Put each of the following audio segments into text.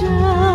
这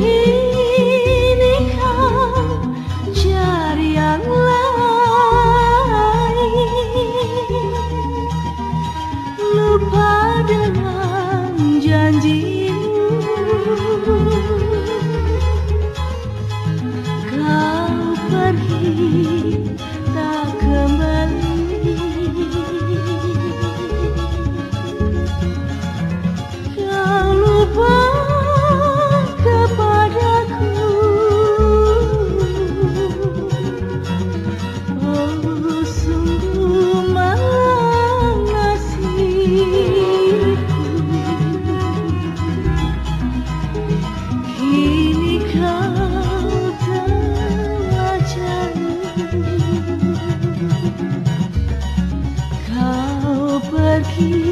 Kini pergi